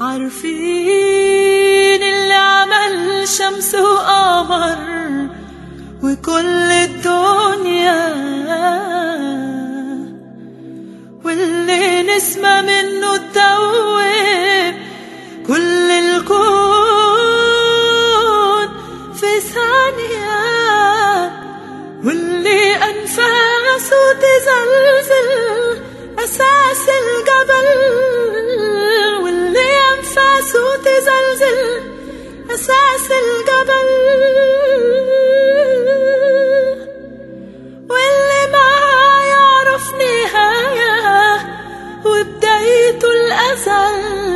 عارفين اللي عمل شمس وقمر وكل الدنيا واللي نسمة منه تدوب زلزل أساس الجبل واللي ما يعرف نهاية وبدايته الأزل.